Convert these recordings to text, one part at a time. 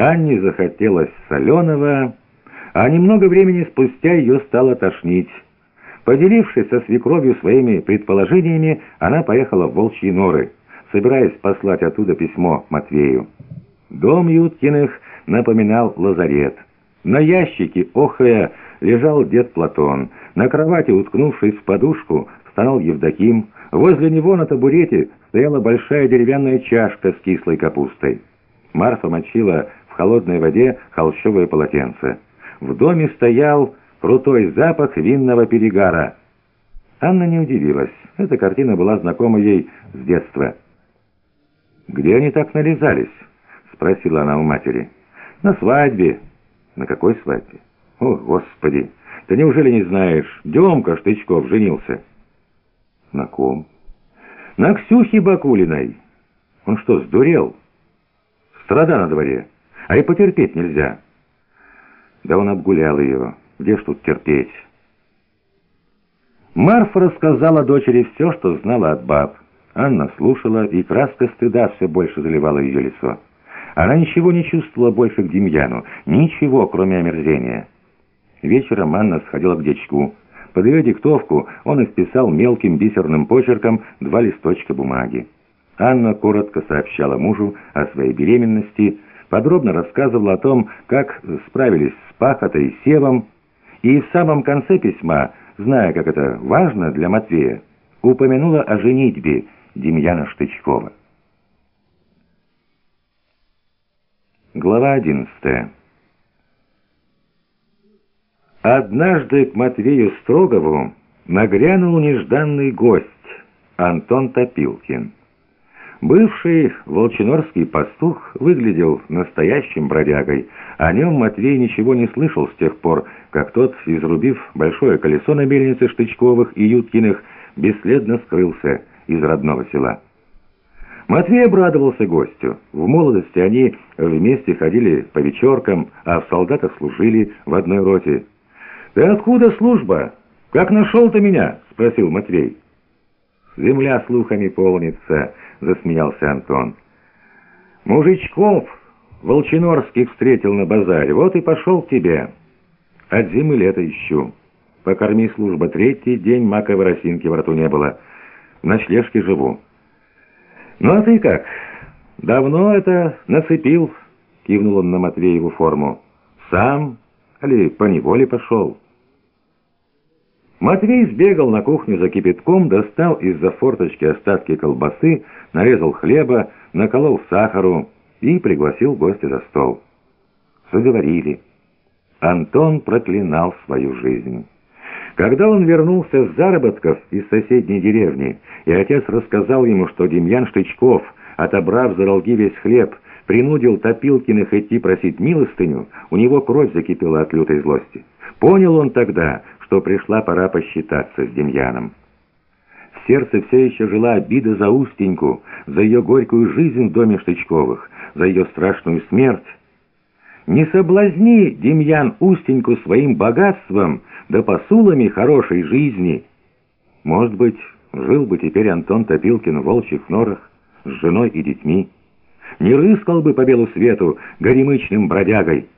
Анне захотелось соленого, а немного времени спустя ее стало тошнить. Поделившись со свекровью своими предположениями, она поехала в Волчьи норы, собираясь послать оттуда письмо Матвею. Дом Юткиных напоминал лазарет. На ящике, охая, лежал дед Платон. На кровати, уткнувшись в подушку, стоял Евдоким. Возле него на табурете стояла большая деревянная чашка с кислой капустой. Марфа мочила холодной воде холщовое полотенце. В доме стоял крутой запах винного перегара. Анна не удивилась. Эта картина была знакома ей с детства. «Где они так нарезались?» — спросила она у матери. «На свадьбе». «На какой свадьбе?» «О, Господи! Ты неужели не знаешь? Демка Штычков женился». «На ком?» «На Ксюхе Бакулиной». «Он что, сдурел?» «Страда на дворе, а и потерпеть нельзя». «Да он обгулял ее. Где ж тут терпеть?» Марфа рассказала дочери все, что знала от баб. Анна слушала, и краска стыда все больше заливала ее лицо. Она ничего не чувствовала больше к Демьяну, ничего, кроме омерзения. Вечером Анна сходила к дечку. Под ее диктовку он исписал мелким бисерным почерком два листочка бумаги. Анна коротко сообщала мужу о своей беременности, подробно рассказывала о том, как справились с пахотой и севом, и в самом конце письма, зная, как это важно для Матвея, упомянула о женитьбе Демьяна Штычкова. Глава 11 Однажды к Матвею Строгову нагрянул нежданный гость Антон Топилкин. Бывший волчинорский пастух выглядел настоящим бродягой. О нем Матвей ничего не слышал с тех пор, как тот, изрубив большое колесо на мельнице Штычковых и Юткиных, бесследно скрылся из родного села. Матвей обрадовался гостю. В молодости они вместе ходили по вечеркам, а в солдатах служили в одной роте. «Ты откуда служба? Как нашел ты меня?» — спросил Матвей. «Земля слухами полнится», — засмеялся Антон. «Мужичков Волчинорских встретил на базаре, вот и пошел к тебе. От зимы лето ищу. Покорми служба, третий день маковой росинки во рту не было. В ночлежке живу». «Ну а ты как? Давно это нацепил?» — кивнул он на Матвееву форму. «Сам? Али по неволе пошел?» Матвей сбегал на кухню за кипятком, достал из-за форточки остатки колбасы, нарезал хлеба, наколол сахару и пригласил гостя за стол. Заговорили. Антон проклинал свою жизнь. Когда он вернулся с заработков из соседней деревни, и отец рассказал ему, что Демьян Штычков, отобрав за долги весь хлеб, принудил Топилкиных идти просить милостыню, у него кровь закипела от лютой злости. Понял он тогда, что пришла пора посчитаться с Демьяном. В сердце все еще жила обида за Устеньку, за ее горькую жизнь в доме Штычковых, за ее страшную смерть. Не соблазни, Демьян, Устеньку своим богатством, да посулами хорошей жизни. Может быть, жил бы теперь Антон Топилкин в волчьих норах с женой и детьми. Не рыскал бы по белу свету горемычным бродягой.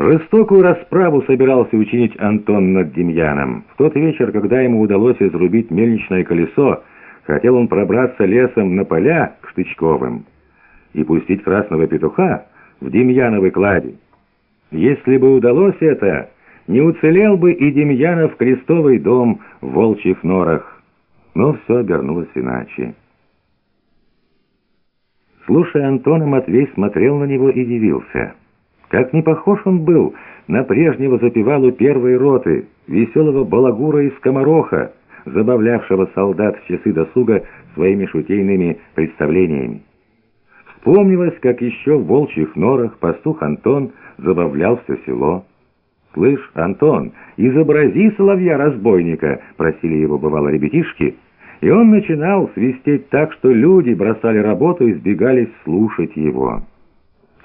Жестокую расправу собирался учинить Антон над Демьяном. В тот вечер, когда ему удалось изрубить мельничное колесо, хотел он пробраться лесом на поля к Штычковым и пустить красного петуха в Демьяновой кладе. Если бы удалось это, не уцелел бы и Демьянов крестовый дом в волчьих норах. Но все обернулось иначе. Слушая Антона, Матвей смотрел на него и дивился. Как не похож он был на прежнего запевалу первой роты, веселого балагура из Комароха, забавлявшего солдат в часы досуга своими шутейными представлениями. Вспомнилось, как еще в волчьих норах пастух Антон забавлял все село. «Слышь, Антон, изобрази соловья-разбойника», — просили его бывало ребятишки, и он начинал свистеть так, что люди бросали работу и сбегались слушать его.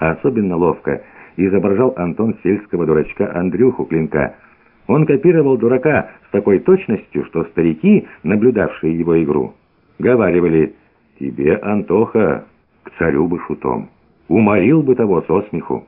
Особенно ловко — изображал Антон сельского дурачка Андрюху Клинка. Он копировал дурака с такой точностью, что старики, наблюдавшие его игру, говаривали «Тебе, Антоха, к царю бы шутом». уморил бы того со смеху.